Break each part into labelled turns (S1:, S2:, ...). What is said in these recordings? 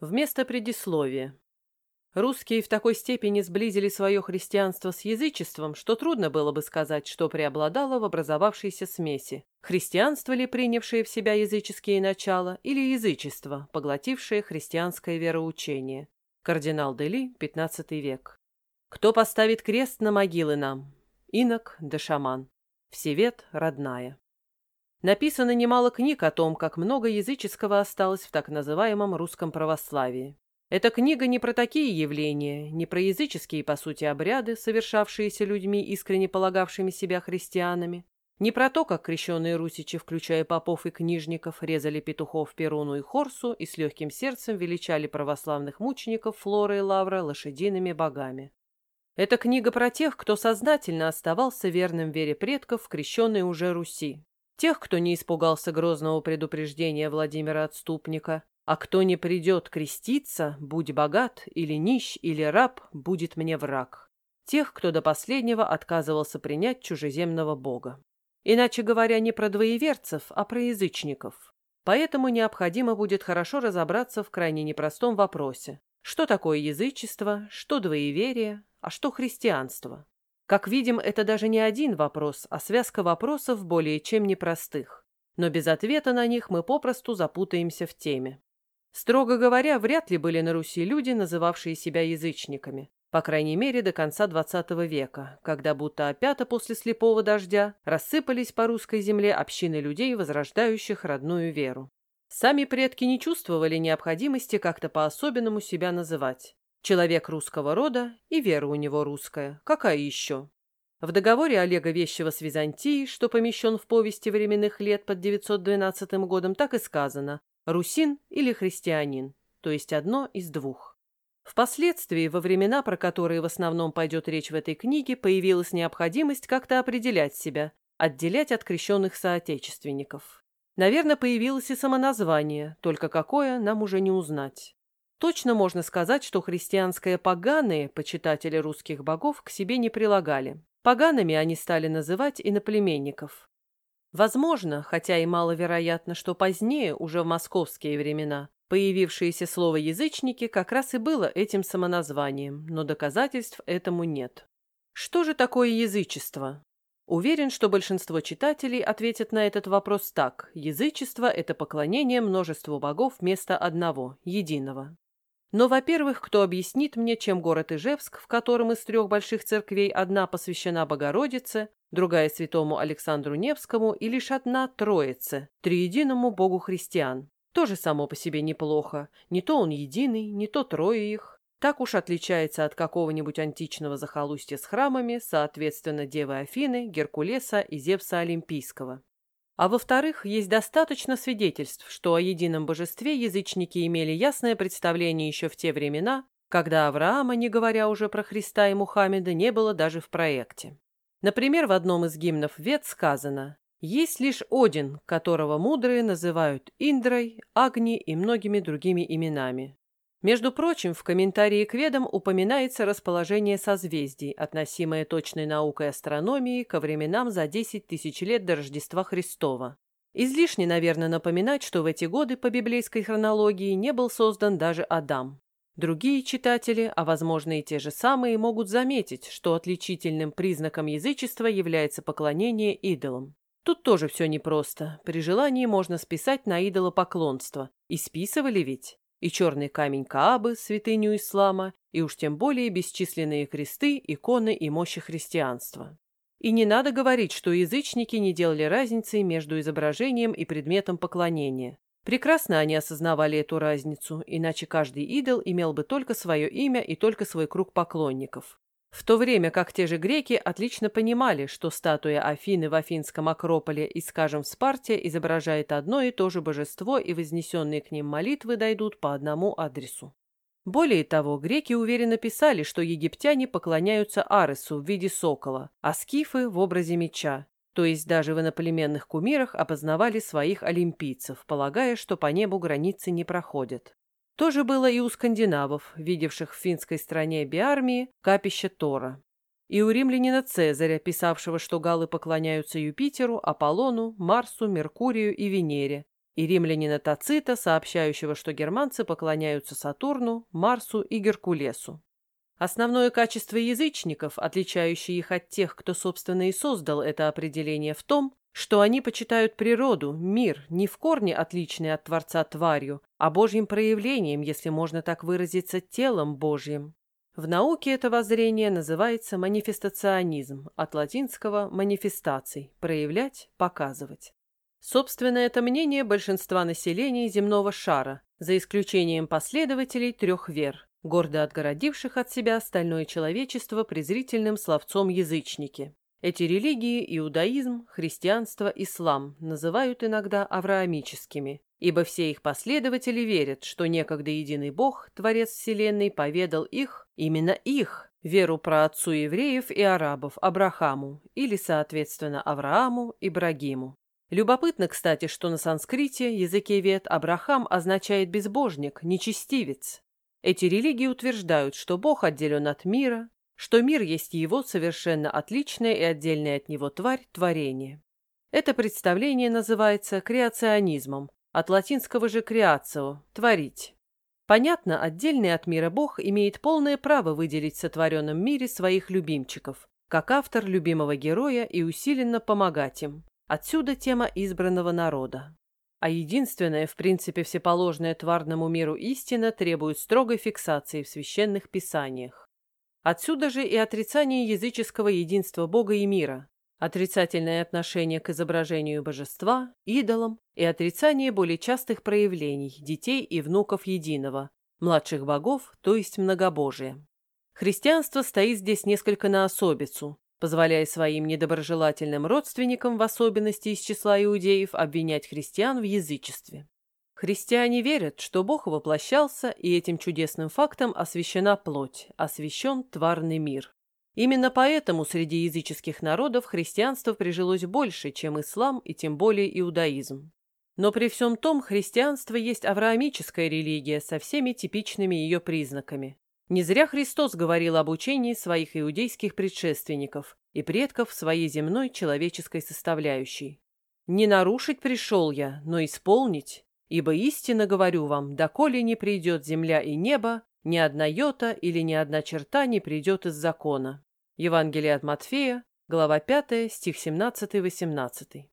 S1: Вместо предисловия. Русские в такой степени сблизили свое христианство с язычеством, что трудно было бы сказать, что преобладало в образовавшейся смеси. Христианство ли, принявшее в себя языческие начала, или язычество, поглотившее христианское вероучение. Кардинал Дели, 15 век. Кто поставит крест на могилы нам? Инок да шаман. Всевет родная. Написано немало книг о том, как много языческого осталось в так называемом русском православии. Эта книга не про такие явления, не про языческие, по сути, обряды, совершавшиеся людьми, искренне полагавшими себя христианами, не про то, как крещенные русичи, включая попов и книжников, резали петухов Перуну и Хорсу и с легким сердцем величали православных мучеников Флора и Лавра лошадиными богами. Эта книга про тех, кто сознательно оставался верным вере предков в крещенной уже Руси, Тех, кто не испугался грозного предупреждения Владимира Отступника, а кто не придет креститься, будь богат или нищ или раб, будет мне враг. Тех, кто до последнего отказывался принять чужеземного бога. Иначе говоря, не про двоеверцев, а про язычников. Поэтому необходимо будет хорошо разобраться в крайне непростом вопросе. Что такое язычество, что двоеверие, а что христианство? Как видим, это даже не один вопрос, а связка вопросов более чем непростых. Но без ответа на них мы попросту запутаемся в теме. Строго говоря, вряд ли были на Руси люди, называвшие себя язычниками. По крайней мере, до конца XX века, когда будто опята после слепого дождя рассыпались по русской земле общины людей, возрождающих родную веру. Сами предки не чувствовали необходимости как-то по-особенному себя называть. Человек русского рода, и вера у него русская. Какая еще? В договоре Олега Вещева с Византией, что помещен в повести временных лет под 912 годом, так и сказано «русин» или «христианин», то есть одно из двух. Впоследствии, во времена, про которые в основном пойдет речь в этой книге, появилась необходимость как-то определять себя, отделять от крещенных соотечественников. Наверное, появилось и самоназвание, только какое нам уже не узнать. Точно можно сказать, что христианское поганые, почитатели русских богов, к себе не прилагали. Погаными они стали называть иноплеменников. Возможно, хотя и маловероятно, что позднее, уже в московские времена, появившееся слово «язычники» как раз и было этим самоназванием, но доказательств этому нет. Что же такое язычество? Уверен, что большинство читателей ответят на этот вопрос так. Язычество – это поклонение множеству богов вместо одного, единого. Но, во-первых, кто объяснит мне, чем город Ижевск, в котором из трех больших церквей одна посвящена Богородице, другая святому Александру Невскому и лишь одна Троице, триединому Богу христиан. Тоже само по себе неплохо. Не то он единый, не то трое их. Так уж отличается от какого-нибудь античного захолустья с храмами, соответственно, Девы Афины, Геркулеса и Зевса Олимпийского. А во-вторых, есть достаточно свидетельств, что о едином божестве язычники имели ясное представление еще в те времена, когда Авраама, не говоря уже про Христа и Мухаммеда, не было даже в проекте. Например, в одном из гимнов Вет сказано «Есть лишь Один, которого мудрые называют Индрой, Агни и многими другими именами. Между прочим, в комментарии к Ведам упоминается расположение созвездий, относимое точной наукой астрономии ко временам за 10 тысяч лет до Рождества Христова. Излишне, наверное, напоминать, что в эти годы по библейской хронологии не был создан даже Адам. Другие читатели, а возможно и те же самые, могут заметить, что отличительным признаком язычества является поклонение идолам. Тут тоже все непросто. При желании можно списать на идолопоклонство. И списывали ведь и черный камень Каабы, святыню ислама, и уж тем более бесчисленные кресты, иконы и мощи христианства. И не надо говорить, что язычники не делали разницы между изображением и предметом поклонения. Прекрасно они осознавали эту разницу, иначе каждый идол имел бы только свое имя и только свой круг поклонников. В то время как те же греки отлично понимали, что статуя Афины в Афинском Акрополе и, скажем, в Спарте изображает одно и то же божество, и вознесенные к ним молитвы дойдут по одному адресу. Более того, греки уверенно писали, что египтяне поклоняются Аресу в виде сокола, а скифы в образе меча, то есть даже в иноплеменных кумирах опознавали своих олимпийцев, полагая, что по небу границы не проходят. То же было и у скандинавов, видевших в финской стране биармии капище Тора. И у римлянина Цезаря, писавшего, что галлы поклоняются Юпитеру, Аполлону, Марсу, Меркурию и Венере, и римлянина Тацита, сообщающего, что германцы поклоняются Сатурну, Марсу и Геркулесу. Основное качество язычников, отличающее их от тех, кто, собственно, и создал это определение в том, что они почитают природу, мир, не в корне отличный от Творца тварью, а Божьим проявлением, если можно так выразиться, телом Божьим. В науке это воззрение называется манифестационизм, от латинского «манифестаций» – проявлять, показывать. Собственно, это мнение большинства населения земного шара, за исключением последователей трех вер, гордо отгородивших от себя остальное человечество презрительным словцом язычники. Эти религии – иудаизм, христианство, ислам – называют иногда авраамическими, ибо все их последователи верят, что некогда единый Бог, Творец Вселенной, поведал их, именно их, веру про отцу евреев и арабов Абрахаму, или, соответственно, Аврааму, Ибрагиму. Любопытно, кстати, что на санскрите, языке вет, Абрахам означает безбожник, нечестивец. Эти религии утверждают, что Бог отделен от мира, что мир есть его совершенно отличная и отдельная от него тварь творение. Это представление называется креационизмом, от латинского же креацио – творить. Понятно, отдельный от мира Бог имеет полное право выделить в сотворенном мире своих любимчиков, как автор любимого героя и усиленно помогать им. Отсюда тема избранного народа. А единственная, в принципе, всеположная тварному миру истина требует строгой фиксации в священных писаниях. Отсюда же и отрицание языческого единства Бога и мира, отрицательное отношение к изображению божества, идолам и отрицание более частых проявлений детей и внуков единого, младших богов, то есть многобожия. Христианство стоит здесь несколько на особицу, позволяя своим недоброжелательным родственникам, в особенности из числа иудеев, обвинять христиан в язычестве. Христиане верят, что Бог воплощался, и этим чудесным фактом освящена плоть, освящен тварный мир. Именно поэтому среди языческих народов христианство прижилось больше, чем ислам и тем более иудаизм. Но при всем том христианство есть авраамическая религия со всеми типичными ее признаками. Не зря Христос говорил об учении своих иудейских предшественников и предков своей земной человеческой составляющей. «Не нарушить пришел я, но исполнить, Ибо истинно говорю вам, доколе не придет земля и небо, ни одна йота или ни одна черта не придет из закона. Евангелие от Матфея, глава 5, стих 17-18.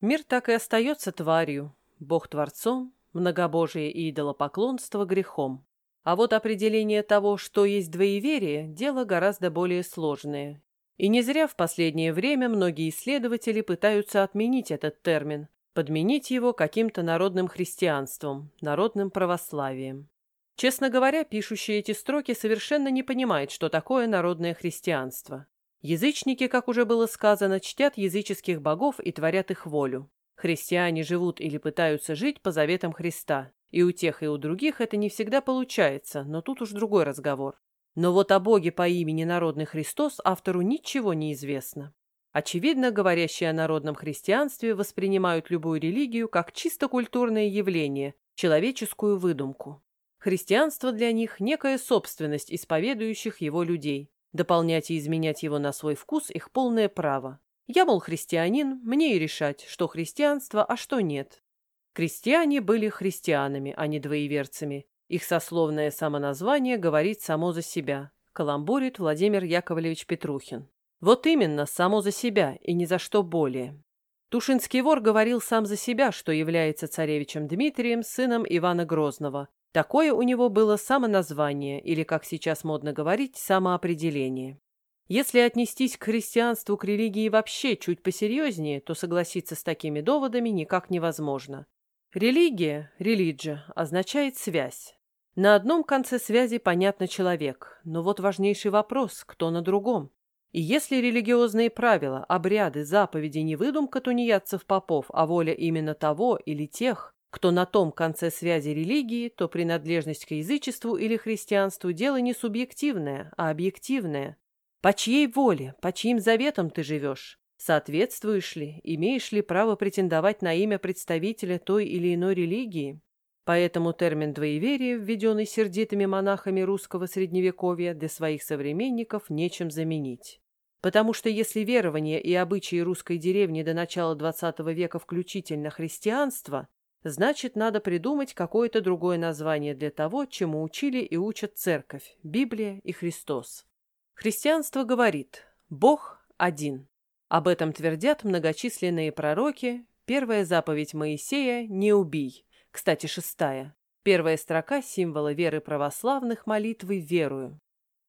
S1: Мир так и остается тварью, Бог творцом, многобожие и идолопоклонство грехом. А вот определение того, что есть двоеверие, дело гораздо более сложное. И не зря в последнее время многие исследователи пытаются отменить этот термин, подменить его каким-то народным христианством, народным православием. Честно говоря, пишущий эти строки совершенно не понимает, что такое народное христианство. Язычники, как уже было сказано, чтят языческих богов и творят их волю. Христиане живут или пытаются жить по заветам Христа. И у тех, и у других это не всегда получается, но тут уж другой разговор. Но вот о боге по имени Народный Христос автору ничего не известно. Очевидно, говорящие о народном христианстве воспринимают любую религию как чисто культурное явление, человеческую выдумку. Христианство для них – некая собственность исповедующих его людей. Дополнять и изменять его на свой вкус – их полное право. Я, мол, христианин, мне и решать, что христианство, а что нет. Крестьяне были христианами, а не двоеверцами. Их сословное самоназвание говорит само за себя. Каламбурит Владимир Яковлевич Петрухин. Вот именно, само за себя и ни за что более. Тушинский вор говорил сам за себя, что является царевичем Дмитрием, сыном Ивана Грозного. Такое у него было самоназвание, или, как сейчас модно говорить, самоопределение. Если отнестись к христианству, к религии вообще чуть посерьезнее, то согласиться с такими доводами никак невозможно. Религия, релиджа, означает связь. На одном конце связи понятно человек, но вот важнейший вопрос, кто на другом. И если религиозные правила, обряды, заповеди не выдумка тунеядцев-попов, а воля именно того или тех, кто на том конце связи религии, то принадлежность к язычеству или христианству – дело не субъективное, а объективное. По чьей воле, по чьим заветам ты живешь? Соответствуешь ли, имеешь ли право претендовать на имя представителя той или иной религии? Поэтому термин «двоеверие», введенный сердитыми монахами русского средневековья, для своих современников нечем заменить. Потому что если верования и обычаи русской деревни до начала XX века включительно христианства, Значит, надо придумать какое-то другое название для того, чему учили и учат церковь, Библия и Христос. Христианство говорит «Бог один». Об этом твердят многочисленные пророки. Первая заповедь Моисея «Не убий». Кстати, шестая. Первая строка символа веры православных молитвы «Верую».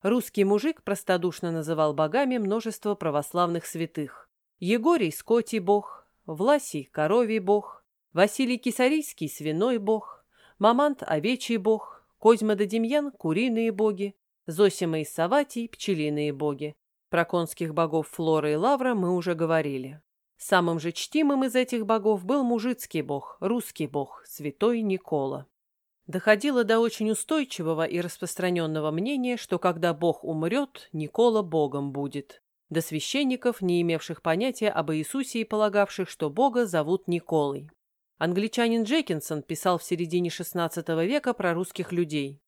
S1: Русский мужик простодушно называл богами множество православных святых. Егорий – скотий бог, Власий – коровий бог, Василий Кисарийский – свиной бог, Мамант – овечий бог, Козьма да Демьян – куриные боги, Зосима и Саватий – пчелиные боги. Про конских богов Флора и Лавра мы уже говорили. Самым же чтимым из этих богов был мужицкий бог, русский бог, святой Никола. Доходило до очень устойчивого и распространенного мнения, что когда бог умрет, Никола богом будет. До священников, не имевших понятия об Иисусе и полагавших, что бога зовут Николой. Англичанин Джекинсон писал в середине XVI века про русских людей.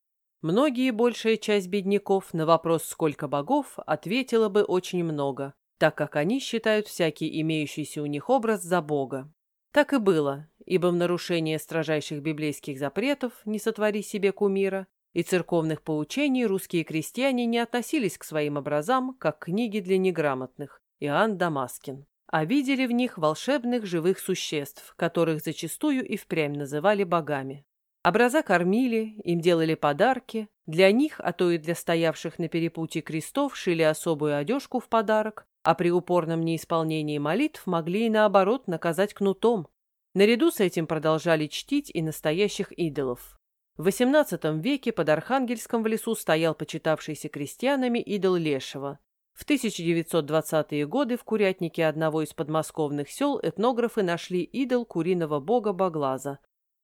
S1: Многие, большая часть бедняков, на вопрос «сколько богов?» ответила бы очень много, так как они считают всякий имеющийся у них образ за бога. Так и было, ибо в нарушение строжайших библейских запретов «не сотвори себе кумира» и церковных поучений русские крестьяне не относились к своим образам, как книги для неграмотных, Иоанн Дамаскин а видели в них волшебных живых существ, которых зачастую и впрямь называли богами. Образа кормили, им делали подарки, для них, а то и для стоявших на перепутье крестов, шили особую одежку в подарок, а при упорном неисполнении молитв могли и наоборот наказать кнутом. Наряду с этим продолжали чтить и настоящих идолов. В XVIII веке под Архангельском в лесу стоял почитавшийся крестьянами идол Лешего, в 1920-е годы в курятнике одного из подмосковных сел этнографы нашли идол куриного бога Баглаза.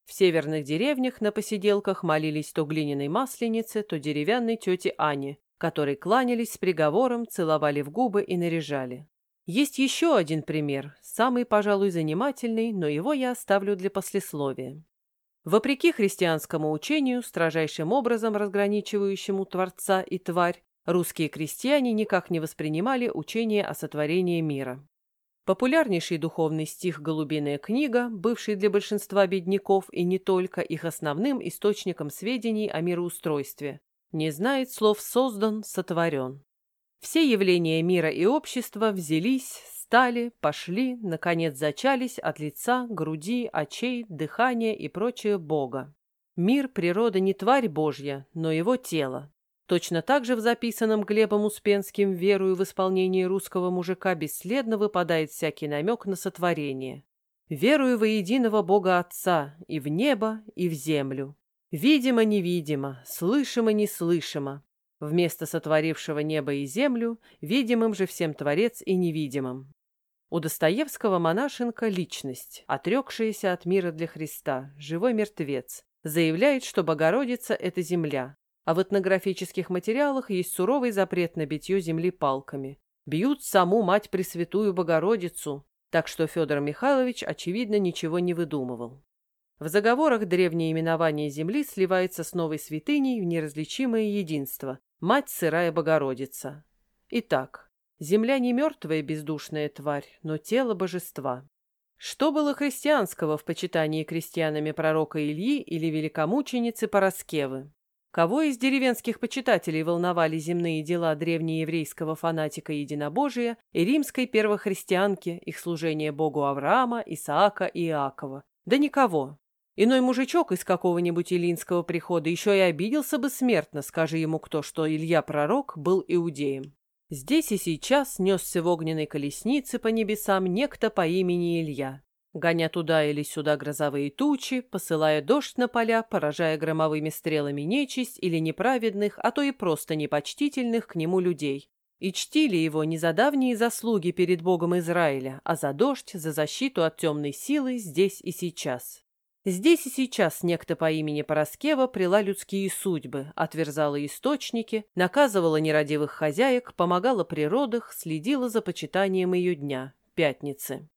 S1: В северных деревнях на посиделках молились то глиняной масленице, то деревянной тете Ане, которой кланялись с приговором, целовали в губы и наряжали. Есть еще один пример, самый, пожалуй, занимательный, но его я оставлю для послесловия. Вопреки христианскому учению, строжайшим образом разграничивающему Творца и Тварь, русские крестьяне никак не воспринимали учение о сотворении мира. Популярнейший духовный стих «Голубиная книга», бывший для большинства бедняков и не только их основным источником сведений о мироустройстве, не знает слов «создан», «сотворен». Все явления мира и общества взялись, стали, пошли, наконец зачались от лица, груди, очей, дыхания и прочее Бога. Мир, природа не тварь Божья, но его тело, Точно так же в записанном Глебом Успенским «Верую в исполнение русского мужика» бесследно выпадает всякий намек на сотворение. «Верую во единого Бога Отца и в небо, и в землю. Видимо-невидимо, слышимо-неслышимо. Вместо сотворившего небо и землю, видимым же всем Творец и невидимым». У Достоевского монашенка – личность, отрекшаяся от мира для Христа, живой мертвец, заявляет, что Богородица – это земля, а в этнографических материалах есть суровый запрет на битье земли палками. Бьют саму мать Пресвятую Богородицу, так что Федор Михайлович, очевидно, ничего не выдумывал. В заговорах древнее именование земли сливается с новой святыней в неразличимое единство – Мать Сырая Богородица. Итак, земля не мертвая бездушная тварь, но тело божества. Что было христианского в почитании крестьянами пророка Ильи или великомученицы Пороскевы? Кого из деревенских почитателей волновали земные дела древнееврейского фанатика единобожия и римской первохристианки, их служение богу Авраама, Исаака и Иакова? Да никого. Иной мужичок из какого-нибудь илинского прихода еще и обиделся бы смертно, скажи ему кто, что Илья Пророк был иудеем. Здесь и сейчас несся в огненной колеснице по небесам некто по имени Илья гоня туда или сюда грозовые тучи, посылая дождь на поля, поражая громовыми стрелами нечисть или неправедных, а то и просто непочтительных к нему людей. И чтили его не за давние заслуги перед Богом Израиля, а за дождь, за защиту от темной силы здесь и сейчас. Здесь и сейчас некто по имени Пороскева прила людские судьбы, отверзала источники, наказывала нерадивых хозяек, помогала природах, следила за почитанием ее дня, пятницы.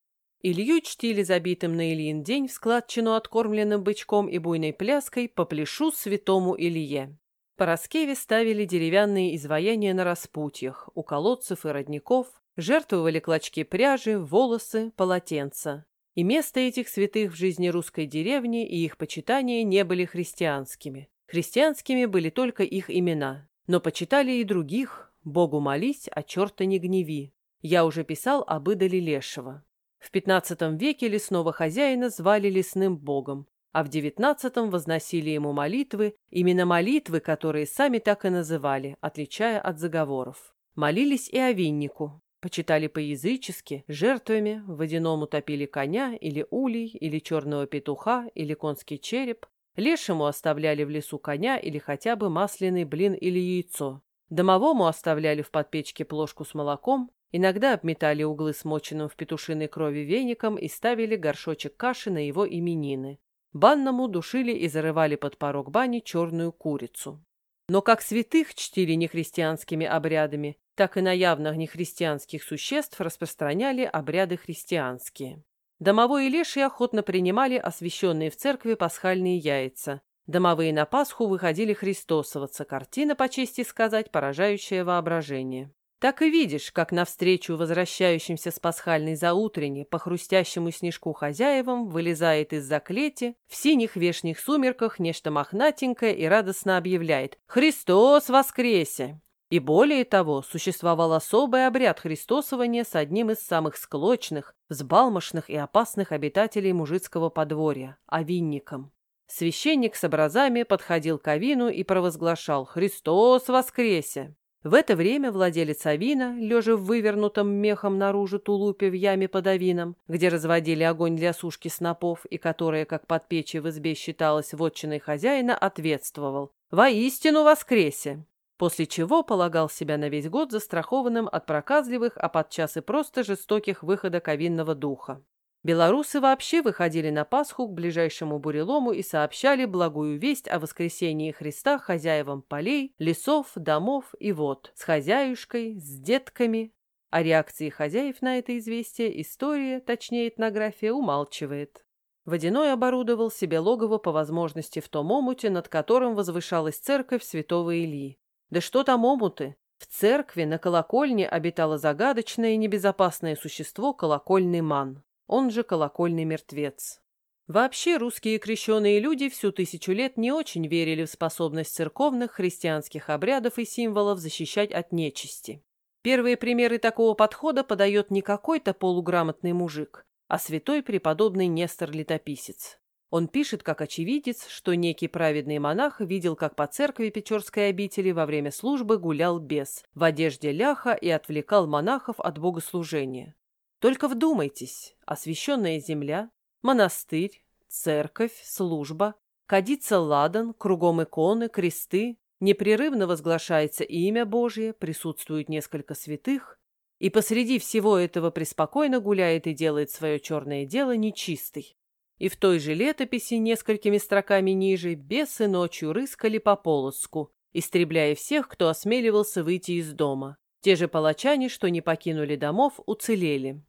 S1: Илью чтили забитым на Ильин день в складчину откормленным бычком и буйной пляской по плешу святому Илье. По Роскеве ставили деревянные изваяния на распутьях, у колодцев и родников, жертвовали клочки пряжи, волосы, полотенца. и место этих святых в жизни русской деревни и их почитания не были христианскими. Христианскими были только их имена, но почитали и других «Богу молись, а черта не гневи». Я уже писал об идоле Лешего. В XV веке лесного хозяина звали лесным богом, а в XIX возносили ему молитвы, именно молитвы, которые сами так и называли, отличая от заговоров. Молились и о виннику, почитали по-язычески, жертвами, в водяном утопили коня или улей, или черного петуха, или конский череп, лешему оставляли в лесу коня или хотя бы масляный блин или яйцо, домовому оставляли в подпечке плошку с молоком, Иногда обметали углы смоченным в петушиной крови веником и ставили горшочек каши на его именины. Банному душили и зарывали под порог бани черную курицу. Но как святых чтили нехристианскими обрядами, так и на явных нехристианских существ распространяли обряды христианские. Домовой и леший охотно принимали освященные в церкви пасхальные яйца. Домовые на Пасху выходили христосоваться, картина, по чести сказать, поражающая воображение так и видишь, как навстречу возвращающимся с пасхальной заутренне по хрустящему снежку хозяевам вылезает из-за клети в синих вешних сумерках нечто мохнатенькое и радостно объявляет «Христос воскресе!». И более того, существовал особый обряд христосования с одним из самых склочных, взбалмошных и опасных обитателей мужицкого подворья – овинником. Священник с образами подходил к Авину и провозглашал «Христос воскресе!». В это время владелец авина, лежа в вывернутом мехом наружу тулупе в яме под авином, где разводили огонь для сушки снопов и которая, как под печи в избе считалась вотчиной хозяина, ответствовал «Воистину воскресе!» После чего полагал себя на весь год застрахованным от проказливых, а подчас и просто жестоких выходок овинного духа. Белорусы вообще выходили на Пасху к ближайшему бурелому и сообщали благую весть о воскресении Христа хозяевам полей, лесов, домов и вод, с хозяюшкой, с детками. О реакции хозяев на это известие история, точнее этнография, умалчивает. Водяной оборудовал себе логово по возможности в том омуте, над которым возвышалась церковь святого Ильи. Да что там омуты? В церкви на колокольне обитало загадочное и небезопасное существо колокольный ман он же колокольный мертвец. Вообще русские крещеные люди всю тысячу лет не очень верили в способность церковных христианских обрядов и символов защищать от нечисти. Первые примеры такого подхода подает не какой-то полуграмотный мужик, а святой преподобный Нестор-летописец. Он пишет, как очевидец, что некий праведный монах видел, как по церкви Печорской обители во время службы гулял бес в одежде ляха и отвлекал монахов от богослужения. Только вдумайтесь, освященная земля, монастырь, церковь, служба, кадится ладан, кругом иконы, кресты, непрерывно возглашается имя Божье, присутствует несколько святых, и посреди всего этого преспокойно гуляет и делает свое черное дело нечистый. И в той же летописи, несколькими строками ниже, бесы ночью рыскали по полоску, истребляя всех, кто осмеливался выйти из дома. Те же палачане, что не покинули домов, уцелели.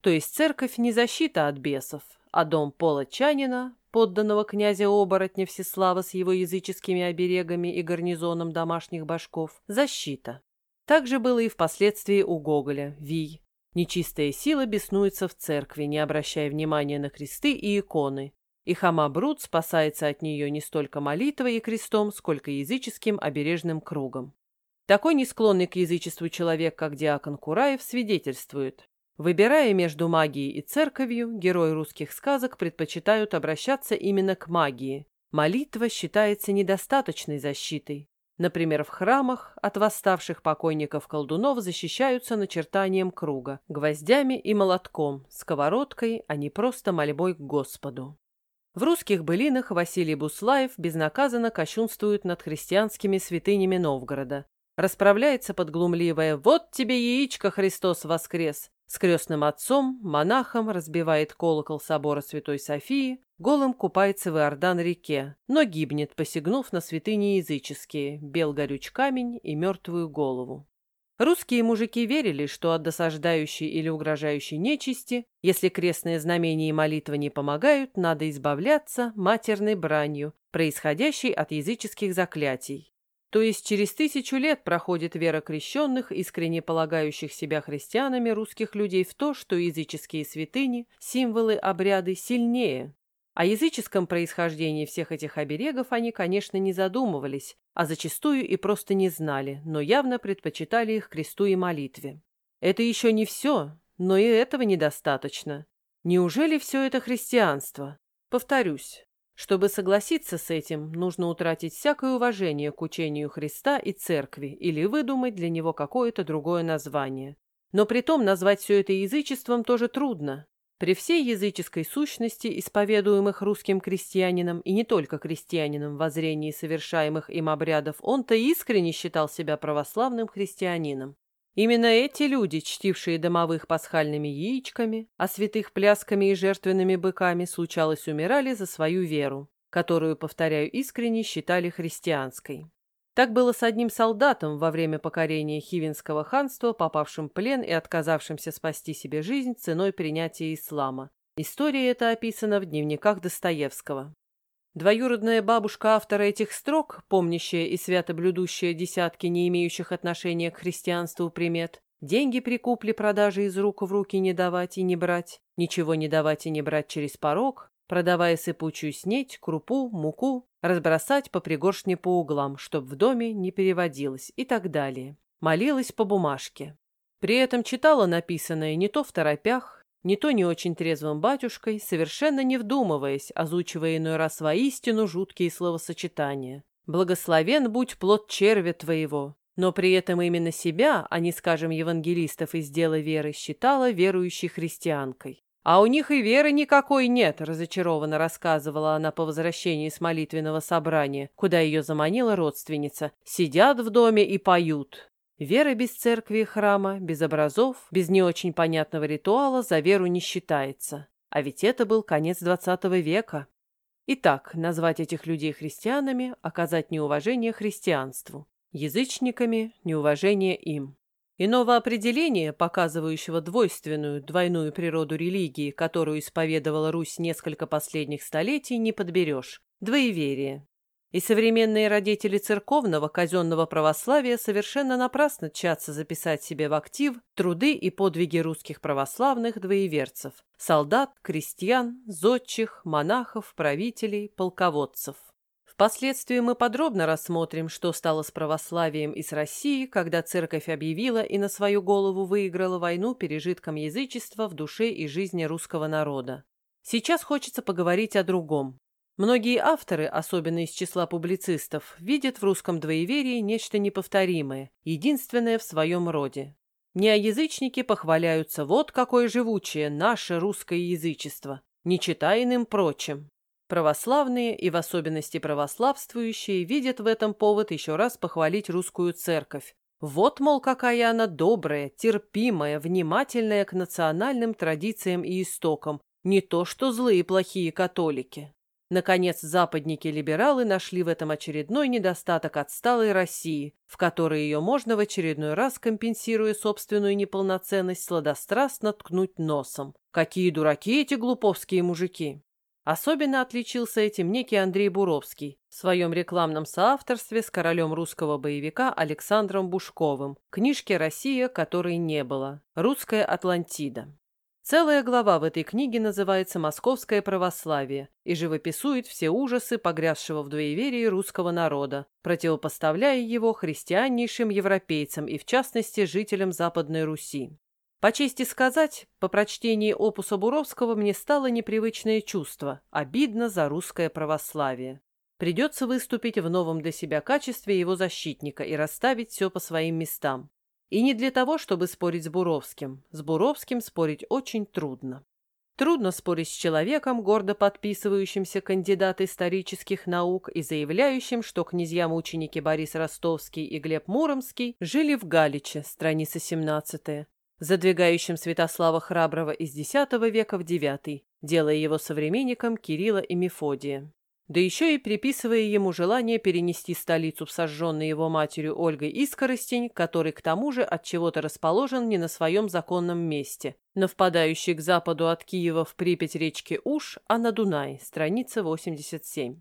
S1: То есть церковь не защита от бесов, а дом полочанина, подданного князя оборотня Всеслава с его языческими оберегами и гарнизоном домашних башков, защита. Так же было и впоследствии у Гоголя, Вий. Нечистая сила беснуется в церкви, не обращая внимания на кресты и иконы. И Хамабрут спасается от нее не столько молитвой и крестом, сколько языческим обережным кругом. Такой не склонный к язычеству человек, как диакон Кураев, свидетельствует, Выбирая между магией и церковью, герои русских сказок предпочитают обращаться именно к магии. Молитва считается недостаточной защитой. Например, в храмах от восставших покойников-колдунов защищаются начертанием круга, гвоздями и молотком, сковородкой, а не просто мольбой к Господу. В русских былинах Василий Буслаев безнаказанно кощунствует над христианскими святынями Новгорода. Расправляется под глумливое «Вот тебе яичко, Христос воскрес!» С крестным отцом, монахом разбивает колокол собора Святой Софии, голым купается в Иордан-реке, но гибнет, посягнув на святыни языческие, бел горюч камень и мертвую голову. Русские мужики верили, что от досаждающей или угрожающей нечисти, если крестные знамения и молитва не помогают, надо избавляться матерной бранью, происходящей от языческих заклятий. То есть через тысячу лет проходит вера крещенных, искренне полагающих себя христианами русских людей в то, что языческие святыни, символы, обряды сильнее. О языческом происхождении всех этих оберегов они, конечно, не задумывались, а зачастую и просто не знали, но явно предпочитали их кресту и молитве. Это еще не все, но и этого недостаточно. Неужели все это христианство? Повторюсь, чтобы согласиться с этим, нужно утратить всякое уважение к учению Христа и Церкви или выдумать для него какое-то другое название. Но при том назвать все это язычеством тоже трудно. При всей языческой сущности, исповедуемых русским крестьянином и не только крестьянином в воззрении совершаемых им обрядов, он-то искренне считал себя православным христианином. Именно эти люди, чтившие домовых пасхальными яичками, а святых плясками и жертвенными быками, случалось умирали за свою веру, которую, повторяю искренне, считали христианской. Так было с одним солдатом во время покорения Хивинского ханства, попавшим в плен и отказавшимся спасти себе жизнь ценой принятия ислама. История эта описана в дневниках Достоевского. Двоюродная бабушка автора этих строк, помнящая и свято блюдущая десятки не имеющих отношения к христианству примет, деньги при купле-продаже из рук в руки не давать и не брать, ничего не давать и не брать через порог, продавая сыпучую снеть, крупу, муку, разбросать по пригоршне по углам, чтоб в доме не переводилось и так далее. Молилась по бумажке. При этом читала написанное не то в торопях, не то не очень трезвым батюшкой, совершенно не вдумываясь, озвучивая иной раз воистину жуткие словосочетания. «Благословен будь плод червя твоего», но при этом именно себя, а не, скажем, евангелистов из дела веры, считала верующей христианкой. «А у них и веры никакой нет», – разочарованно рассказывала она по возвращении с молитвенного собрания, куда ее заманила родственница. «Сидят в доме и поют. Вера без церкви и храма, без образов, без не очень понятного ритуала за веру не считается. А ведь это был конец XX века. Итак, назвать этих людей христианами, оказать неуважение христианству. Язычниками – неуважение им. Иного определения, показывающего двойственную, двойную природу религии, которую исповедовала Русь несколько последних столетий, не подберешь. Двоеверие. И современные родители церковного казенного православия совершенно напрасно тчатся записать себе в актив труды и подвиги русских православных двоеверцев – солдат, крестьян, зодчих, монахов, правителей, полководцев. Впоследствии мы подробно рассмотрим, что стало с православием и с Россией, когда церковь объявила и на свою голову выиграла войну пережитком язычества в душе и жизни русского народа. Сейчас хочется поговорить о другом. Многие авторы, особенно из числа публицистов, видят в русском двоеверии нечто неповторимое, единственное в своем роде. Неоязычники похваляются «вот какое живучее наше русское язычество», не читая иным прочим. Православные и в особенности православствующие видят в этом повод еще раз похвалить русскую церковь. Вот, мол, какая она добрая, терпимая, внимательная к национальным традициям и истокам, не то что злые плохие католики. Наконец, западники-либералы нашли в этом очередной недостаток отсталой России, в которой ее можно в очередной раз, компенсируя собственную неполноценность, сладострастно ткнуть носом. Какие дураки эти глуповские мужики! Особенно отличился этим некий Андрей Буровский в своем рекламном соавторстве с королем русского боевика Александром Бушковым, книжке «Россия, которой не было», «Русская Атлантида». Целая глава в этой книге называется «Московское православие» и живописует все ужасы погрязшего в двоеверии русского народа, противопоставляя его христианнейшим европейцам и, в частности, жителям Западной Руси. По чести сказать, по прочтении опуса Буровского мне стало непривычное чувство, обидно за русское православие. Придется выступить в новом для себя качестве его защитника и расставить все по своим местам. И не для того, чтобы спорить с Буровским. С Буровским спорить очень трудно. Трудно спорить с человеком, гордо подписывающимся кандидат исторических наук и заявляющим, что князья-мученики Борис Ростовский и Глеб Муромский жили в Галиче, страница 17 задвигающим Святослава Храброго из X века в IX, делая его современником Кирилла и Мефодия да еще и приписывая ему желание перенести столицу в сожженный его матерью Ольгой Искоростень, который к тому же от чего-то расположен не на своем законном месте, на впадающей к западу от Киева в Припять речки Уж, а на Дунай, страница 87.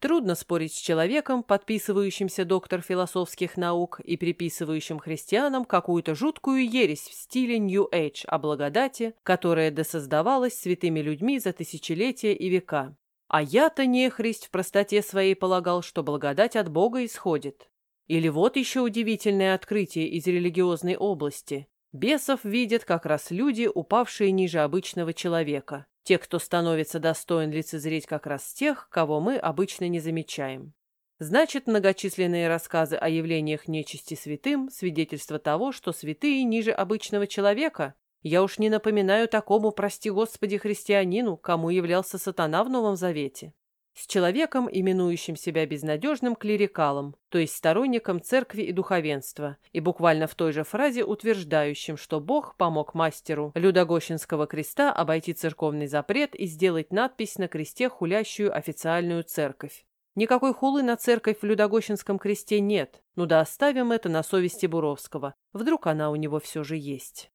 S1: Трудно спорить с человеком, подписывающимся доктор философских наук и приписывающим христианам какую-то жуткую ересь в стиле New Age о благодати, которая досоздавалась святыми людьми за тысячелетия и века. А я-то нехрист в простоте своей полагал, что благодать от Бога исходит. Или вот еще удивительное открытие из религиозной области. Бесов видят как раз люди, упавшие ниже обычного человека. Те, кто становится достоин лицезреть как раз тех, кого мы обычно не замечаем. Значит, многочисленные рассказы о явлениях нечисти святым – свидетельство того, что святые ниже обычного человека. Я уж не напоминаю такому, прости Господи, христианину, кому являлся сатана в Новом Завете с человеком, именующим себя безнадежным клерикалом, то есть сторонником церкви и духовенства, и буквально в той же фразе утверждающим, что Бог помог мастеру Людогощинского креста обойти церковный запрет и сделать надпись на кресте, хулящую официальную церковь. Никакой хулы на церковь в Людогощинском кресте нет, ну да оставим это на совести Буровского, вдруг она у него все же есть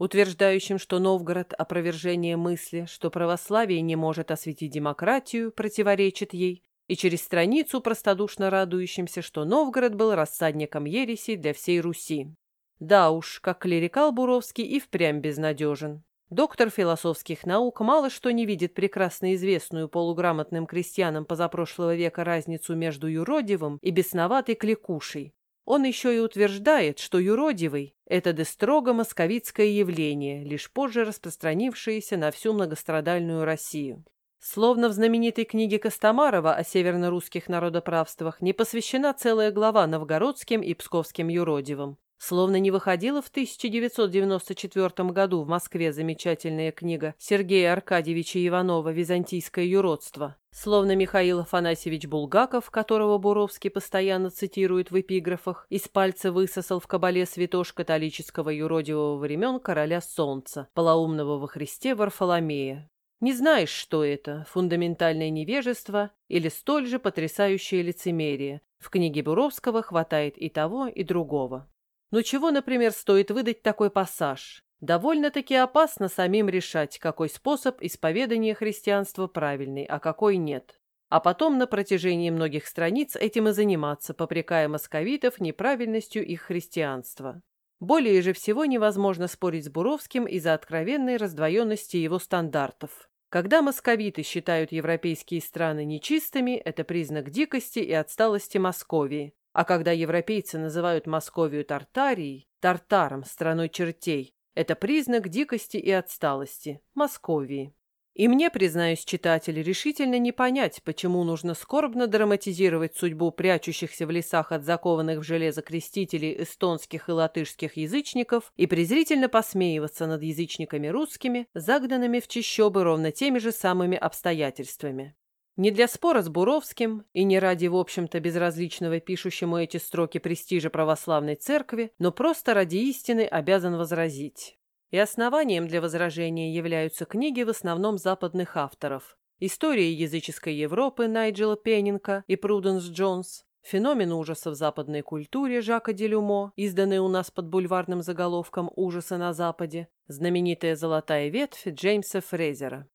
S1: утверждающим, что Новгород опровержение мысли, что православие не может осветить демократию, противоречит ей, и через страницу простодушно радующимся, что Новгород был рассадником ереси для всей Руси. Да уж, как клерикал Буровский и впрямь безнадежен. Доктор философских наук мало что не видит прекрасно известную полуграмотным крестьянам позапрошлого века разницу между юродивым и бесноватой кликушей, он еще и утверждает, что юродивый – это де строго московитское явление, лишь позже распространившееся на всю многострадальную Россию. Словно в знаменитой книге Костомарова о северно-русских народоправствах не посвящена целая глава новгородским и псковским юродивым. Словно не выходила в 1994 году в Москве замечательная книга Сергея Аркадьевича Иванова «Византийское юродство». Словно Михаил Афанасьевич Булгаков, которого Буровский постоянно цитирует в эпиграфах, из пальца высосал в кабале святош католического юродивого времен короля солнца, полоумного во Христе Варфоломея. Не знаешь, что это, фундаментальное невежество или столь же потрясающее лицемерие. В книге Буровского хватает и того, и другого. Но чего, например, стоит выдать такой пассаж? Довольно-таки опасно самим решать, какой способ исповедания христианства правильный, а какой нет. А потом на протяжении многих страниц этим и заниматься, попрекая московитов неправильностью их христианства. Более же всего невозможно спорить с Буровским из-за откровенной раздвоенности его стандартов. Когда московиты считают европейские страны нечистыми, это признак дикости и отсталости Московии. А когда европейцы называют Московию Тартарией, Тартаром, страной чертей, это признак дикости и отсталости, Московии. И мне, признаюсь, читатель, решительно не понять, почему нужно скорбно драматизировать судьбу прячущихся в лесах от закованных в железо крестителей эстонских и латышских язычников и презрительно посмеиваться над язычниками русскими, загнанными в чащобы ровно теми же самыми обстоятельствами. Не для спора с Буровским и не ради, в общем-то, безразличного пишущему эти строки престижа православной церкви, но просто ради истины обязан возразить. И основанием для возражения являются книги в основном западных авторов. История языческой Европы Найджела Пеннинга и Пруденс Джонс, Феномен ужаса в западной культуре Жака Делюмо, изданный у нас под бульварным заголовком «Ужасы на Западе», знаменитая «Золотая ветвь» Джеймса Фрейзера.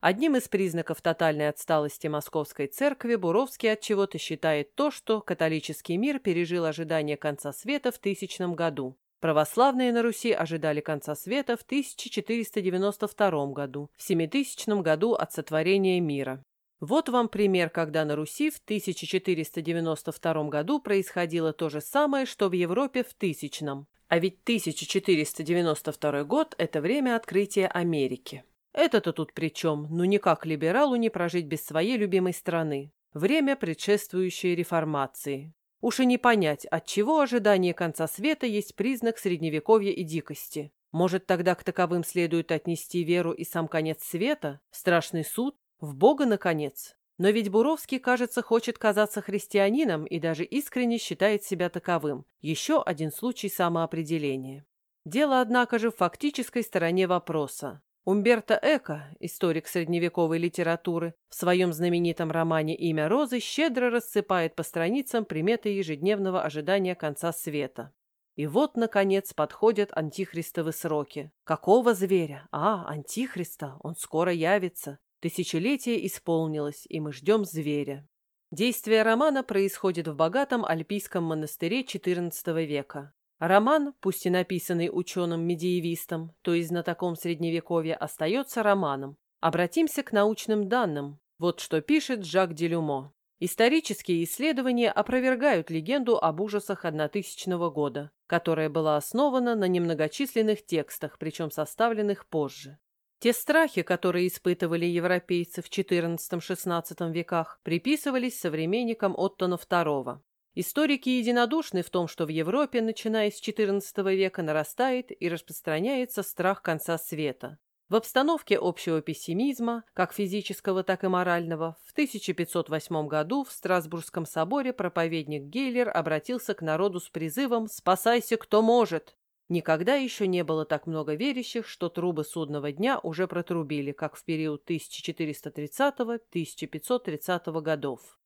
S1: Одним из признаков тотальной отсталости Московской церкви Буровский от чего-то считает то, что католический мир пережил ожидание конца света в тысячном году. Православные на Руси ожидали конца света в 1492 году, в 7000 году от сотворения мира. Вот вам пример, когда на Руси в 1492 году происходило то же самое, что в Европе в тысячном. А ведь 1492 год – это время открытия Америки. Это-то тут при чем? Ну никак либералу не прожить без своей любимой страны. Время, предшествующее реформации. Уж и не понять, от чего ожидание конца света есть признак средневековья и дикости. Может, тогда к таковым следует отнести веру и сам конец света, страшный суд, в Бога, наконец? Но ведь Буровский, кажется, хочет казаться христианином и даже искренне считает себя таковым. Еще один случай самоопределения. Дело, однако же, в фактической стороне вопроса. Умберто Эко, историк средневековой литературы, в своем знаменитом романе «Имя Розы» щедро рассыпает по страницам приметы ежедневного ожидания конца света. И вот, наконец, подходят антихристовы сроки. Какого зверя? А, антихриста, он скоро явится. Тысячелетие исполнилось, и мы ждем зверя. Действие романа происходит в богатом альпийском монастыре XIV века. Роман, пусть и написанный ученым-медиевистом, то есть знатоком Средневековья, остается романом. Обратимся к научным данным. Вот что пишет Жак Делюмо. Исторические исследования опровергают легенду об ужасах 1000 года, которая была основана на немногочисленных текстах, причем составленных позже. Те страхи, которые испытывали европейцы в XIV-XVI веках, приписывались современникам Оттона II. Историки единодушны в том, что в Европе, начиная с XIV века, нарастает и распространяется страх конца света. В обстановке общего пессимизма, как физического, так и морального, в 1508 году в Страсбургском соборе проповедник Гейлер обратился к народу с призывом «Спасайся, кто может!». Никогда еще не было так много верящих, что трубы судного дня уже протрубили, как в период 1430-1530 годов.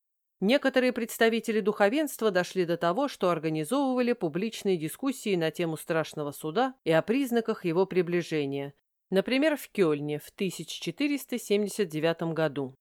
S1: Некоторые представители духовенства дошли до того, что организовывали публичные дискуссии на тему страшного суда и о признаках его приближения, Например, в Кёльне в 1479 году.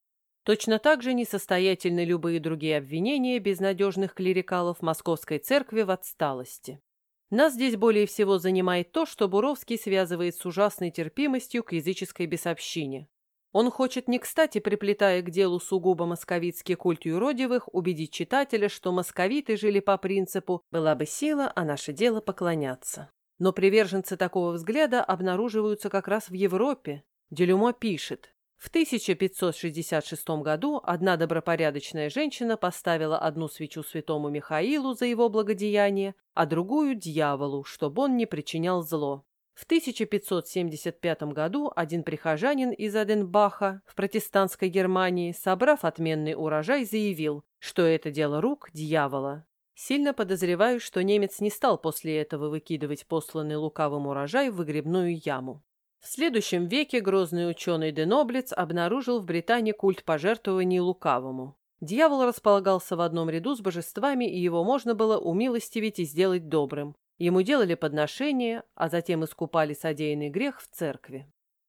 S1: Точно так же несостоятельны любые другие обвинения безнадежных клерикалов Московской церкви в отсталости. Нас здесь более всего занимает то, что Буровский связывает с ужасной терпимостью к языческой бесовщине. Он хочет, не кстати приплетая к делу сугубо московитский культ юродивых, убедить читателя, что московиты жили по принципу «была бы сила, а наше дело поклоняться». Но приверженцы такого взгляда обнаруживаются как раз в Европе. Делюмо пишет. В 1566 году одна добропорядочная женщина поставила одну свечу святому Михаилу за его благодеяние, а другую – дьяволу, чтобы он не причинял зло. В 1575 году один прихожанин из Аденбаха в протестантской Германии, собрав отменный урожай, заявил, что это дело рук дьявола. Сильно подозреваю, что немец не стал после этого выкидывать посланный лукавым урожай в выгребную яму. В следующем веке грозный ученый Деноблец обнаружил в Британии культ пожертвований лукавому. Дьявол располагался в одном ряду с божествами, и его можно было умилостивить и сделать добрым. Ему делали подношения, а затем искупали содеянный грех в церкви.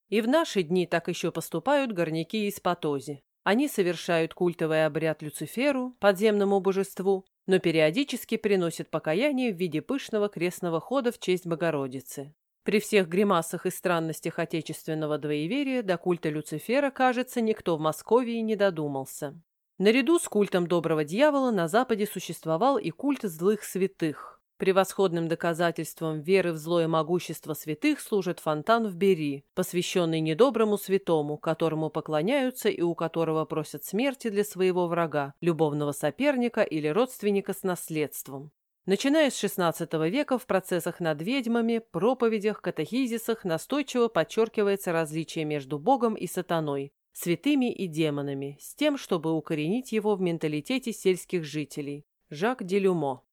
S1: И в наши дни так еще поступают горняки из Потози. Они совершают культовый обряд Люциферу, подземному божеству, но периодически приносит покаяние в виде пышного крестного хода в честь Богородицы. При всех гримасах и странностях отечественного двоеверия до культа Люцифера, кажется, никто в Москве не додумался. Наряду с культом доброго дьявола на Западе существовал и культ злых святых. Превосходным доказательством веры в злое могущество святых служит фонтан в Бери, посвященный недоброму святому, которому поклоняются и у которого просят смерти для своего врага, любовного соперника или родственника с наследством. Начиная с XVI века в процессах над ведьмами, проповедях, катехизисах настойчиво подчеркивается различие между Богом и сатаной, святыми и демонами, с тем, чтобы укоренить его в менталитете сельских жителей. Жак Делюмо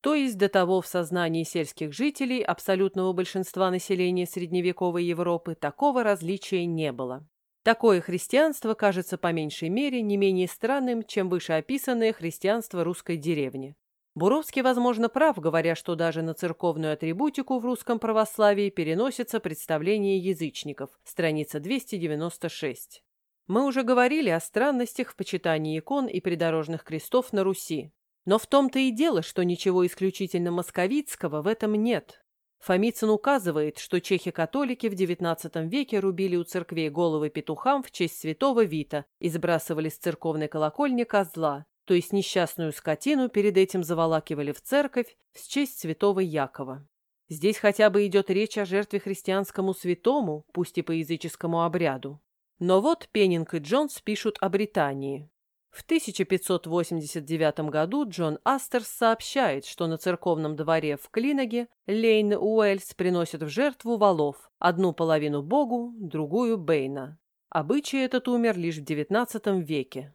S1: то есть до того в сознании сельских жителей абсолютного большинства населения средневековой Европы такого различия не было. Такое христианство кажется по меньшей мере не менее странным, чем вышеописанное христианство русской деревни. Буровский, возможно, прав, говоря, что даже на церковную атрибутику в русском православии переносится представление язычников, страница 296. Мы уже говорили о странностях в почитании икон и придорожных крестов на Руси. Но в том-то и дело, что ничего исключительно московицкого в этом нет. Фомицын указывает, что чехи-католики в XIX веке рубили у церквей головы петухам в честь святого Вита и сбрасывали с церковной колокольни козла, то есть несчастную скотину перед этим заволакивали в церковь в честь святого Якова. Здесь хотя бы идет речь о жертве христианскому святому, пусть и по языческому обряду. Но вот Пеннинг и Джонс пишут о Британии. В 1589 году Джон Астерс сообщает, что на церковном дворе в Клинаге Лейн Уэльс приносят в жертву волов, одну половину Богу, другую Бейно. Обычай этот умер лишь в XIX веке.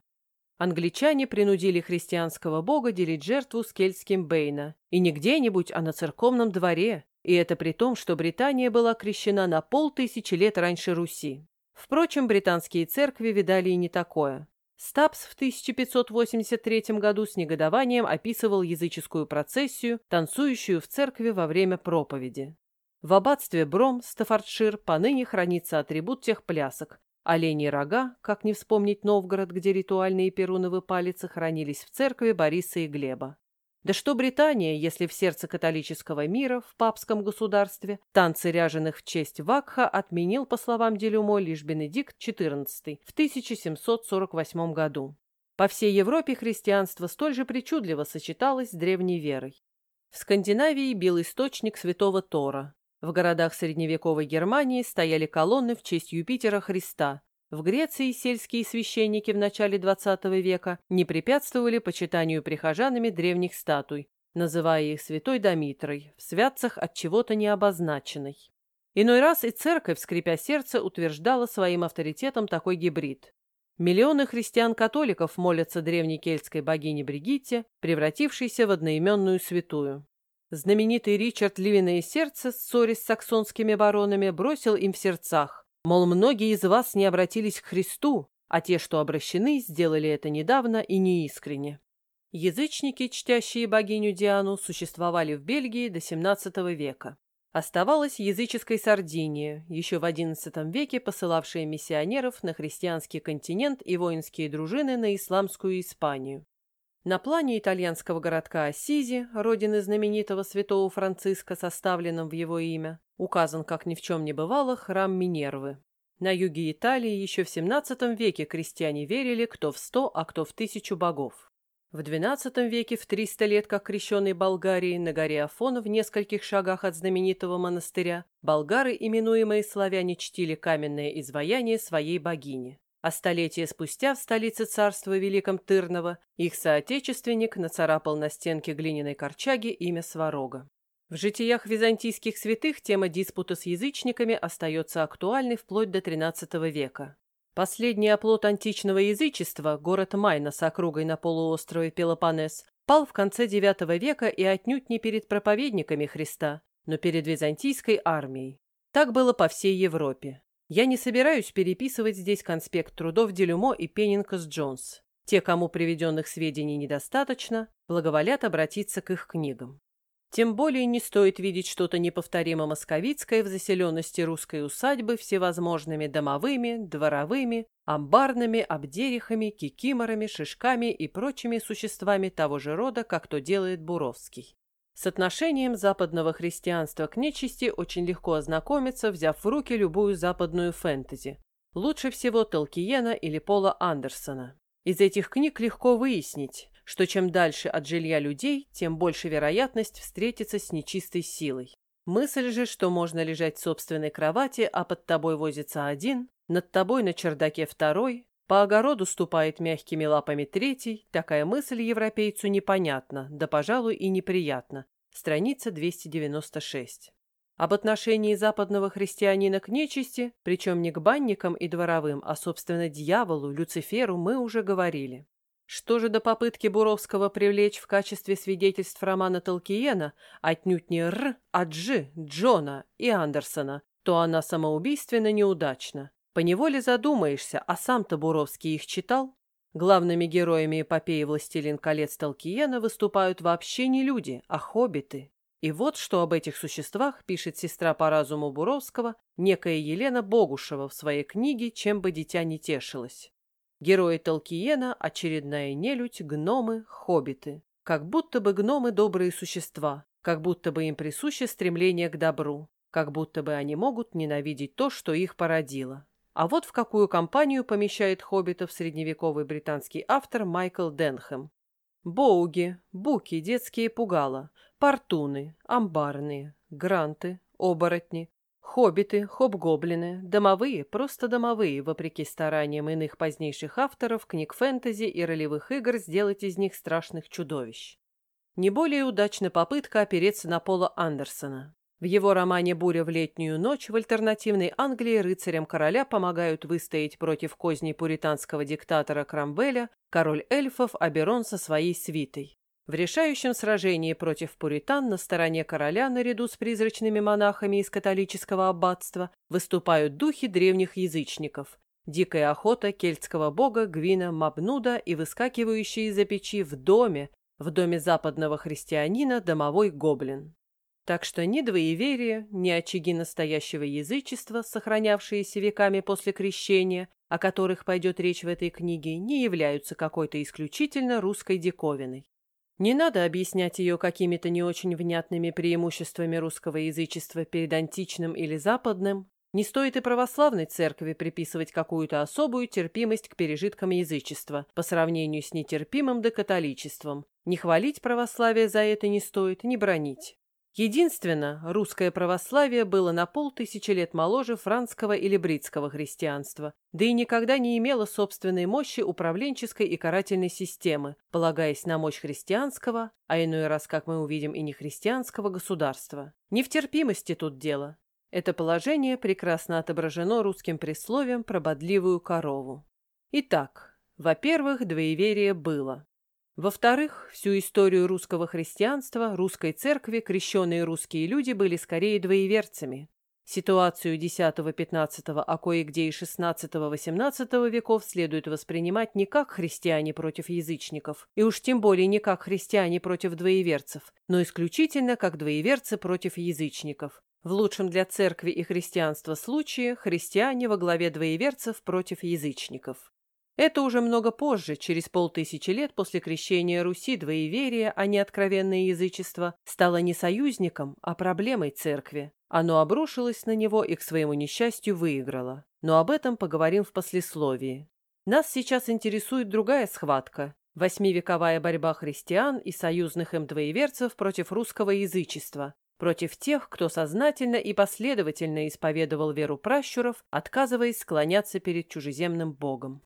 S1: Англичане принудили христианского бога делить жертву с кельтским Бейно, и не где-нибудь, а на церковном дворе, и это при том, что Британия была крещена на полтысячи лет раньше Руси. Впрочем, британские церкви видали и не такое. Стапс в 1583 году с негодованием описывал языческую процессию, танцующую в церкви во время проповеди. В аббатстве Бром, Стаффордшир, поныне хранится атрибут тех плясок Оленьи рога, как не вспомнить Новгород, где ритуальные перуновые палицы хранились в церкви Бориса и Глеба. Да что Британия, если в сердце католического мира, в папском государстве, танцы ряженых в честь Вакха отменил, по словам Делюмо, лишь Бенедикт XIV в 1748 году. По всей Европе христианство столь же причудливо сочеталось с древней верой. В Скандинавии бил источник святого Тора. В городах средневековой Германии стояли колонны в честь Юпитера Христа. В Греции сельские священники в начале XX века не препятствовали почитанию прихожанами древних статуй, называя их святой Домитрой, в святцах от чего-то не обозначенной. Иной раз и церковь, скрипя сердце, утверждала своим авторитетом такой гибрид. Миллионы христиан-католиков молятся древней кельтской богине Бригитте, превратившейся в одноименную святую. Знаменитый Ричард Ливиное сердце, ссорясь с саксонскими баронами, бросил им в сердцах. Мол, многие из вас не обратились к Христу, а те, что обращены, сделали это недавно и неискренне. Язычники, чтящие богиню Диану, существовали в Бельгии до XVII века. Оставалась языческой Сардиния, еще в XI веке посылавшая миссионеров на христианский континент и воинские дружины на исламскую Испанию. На плане итальянского городка Ассизи, родины знаменитого святого Франциска, составленном в его имя, указан, как ни в чем не бывало, храм Минервы. На юге Италии еще в XVII веке крестьяне верили кто в сто, а кто в тысячу богов. В XII веке, в 300 лет как крещенной Болгарии, на горе Афон в нескольких шагах от знаменитого монастыря, болгары, именуемые славяне, чтили каменное изваяние своей богини. А столетия спустя в столице царства Великом Тырного их соотечественник нацарапал на стенке глиняной корчаги имя Сварога. В житиях византийских святых тема диспута с язычниками остается актуальной вплоть до XIII века. Последний оплот античного язычества, город Майна с округой на полуострове Пелопоннес, пал в конце IX века и отнюдь не перед проповедниками Христа, но перед византийской армией. Так было по всей Европе. Я не собираюсь переписывать здесь конспект трудов Делюмо и Пеннинкас Джонс. Те, кому приведенных сведений недостаточно, благоволят обратиться к их книгам. Тем более не стоит видеть что-то неповторимо московицкое в заселенности русской усадьбы всевозможными домовыми, дворовыми, амбарными, обдерихами, кикиморами, шишками и прочими существами того же рода, как то делает Буровский. С отношением западного христианства к нечисти очень легко ознакомиться, взяв в руки любую западную фэнтези. Лучше всего Толкиена или Пола Андерсона. Из этих книг легко выяснить, что чем дальше от жилья людей, тем больше вероятность встретиться с нечистой силой. Мысль же, что можно лежать в собственной кровати, а под тобой возится один, над тобой на чердаке второй, по огороду ступает мягкими лапами третий, такая мысль европейцу непонятна, да, пожалуй, и неприятна. Страница 296. Об отношении западного христианина к нечисти, причем не к банникам и дворовым, а, собственно, дьяволу, Люциферу, мы уже говорили. Что же до попытки Буровского привлечь в качестве свидетельств романа Толкиена отнюдь не Р, а Дж, Джона и Андерсона, то она самоубийственно неудачна. Поневоле задумаешься, а сам-то Буровский их читал? Главными героями эпопеи «Властелин колец» Толкиена выступают вообще не люди, а хоббиты. И вот что об этих существах пишет сестра по разуму Буровского, некая Елена Богушева в своей книге «Чем бы дитя не тешилось». Герои Толкиена – очередная нелюдь, гномы, хоббиты. Как будто бы гномы – добрые существа, как будто бы им присуще стремление к добру, как будто бы они могут ненавидеть то, что их породило. А вот в какую компанию помещает хоббитов средневековый британский автор Майкл Денхэм. Боуги, буки, детские пугала, портуны, амбарные, гранты, оборотни, Хоббиты, хоб-гоблины, домовые, просто домовые, вопреки стараниям иных позднейших авторов книг фэнтези и ролевых игр сделать из них страшных чудовищ. Не более удачна попытка опереться на Пола Андерсона. В его романе «Буря в летнюю ночь» в альтернативной Англии рыцарям короля помогают выстоять против козней пуританского диктатора Крамвеля король эльфов Аберон со своей свитой. В решающем сражении против пуритан на стороне короля наряду с призрачными монахами из католического аббатства выступают духи древних язычников, дикая охота кельтского бога Гвина Мабнуда и выскакивающий из-за печи в доме, в доме западного христианина домовой гоблин. Так что ни двоеверие, ни очаги настоящего язычества, сохранявшиеся веками после крещения, о которых пойдет речь в этой книге, не являются какой-то исключительно русской диковиной. Не надо объяснять ее какими-то не очень внятными преимуществами русского язычества перед античным или западным. Не стоит и православной церкви приписывать какую-то особую терпимость к пережиткам язычества по сравнению с нетерпимым докатоличеством. Не хвалить православие за это не стоит, не бронить. Единственно, русское православие было на полтысячи лет моложе францского или бритского христианства, да и никогда не имело собственной мощи управленческой и карательной системы, полагаясь на мощь христианского, а иной раз, как мы увидим, и нехристианского государства. Не в терпимости тут дело. Это положение прекрасно отображено русским присловием про бодливую корову. Итак, во-первых, двоеверие было. Во-вторых, всю историю русского христианства, русской церкви, крещенные русские люди были скорее двоеверцами. Ситуацию X-XV, а кое-где и XVI-XVIII веков следует воспринимать не как христиане против язычников, и уж тем более не как христиане против двоеверцев, но исключительно как двоеверцы против язычников. В лучшем для церкви и христианства случае христиане во главе двоеверцев против язычников. Это уже много позже, через полтысячи лет после крещения Руси двоеверие, а не откровенное язычество, стало не союзником, а проблемой церкви. Оно обрушилось на него и к своему несчастью выиграло. Но об этом поговорим в послесловии. Нас сейчас интересует другая схватка. Восьмивековая борьба христиан и союзных им двоеверцев против русского язычества, против тех, кто сознательно и последовательно исповедовал веру пращуров, отказываясь склоняться перед чужеземным богом.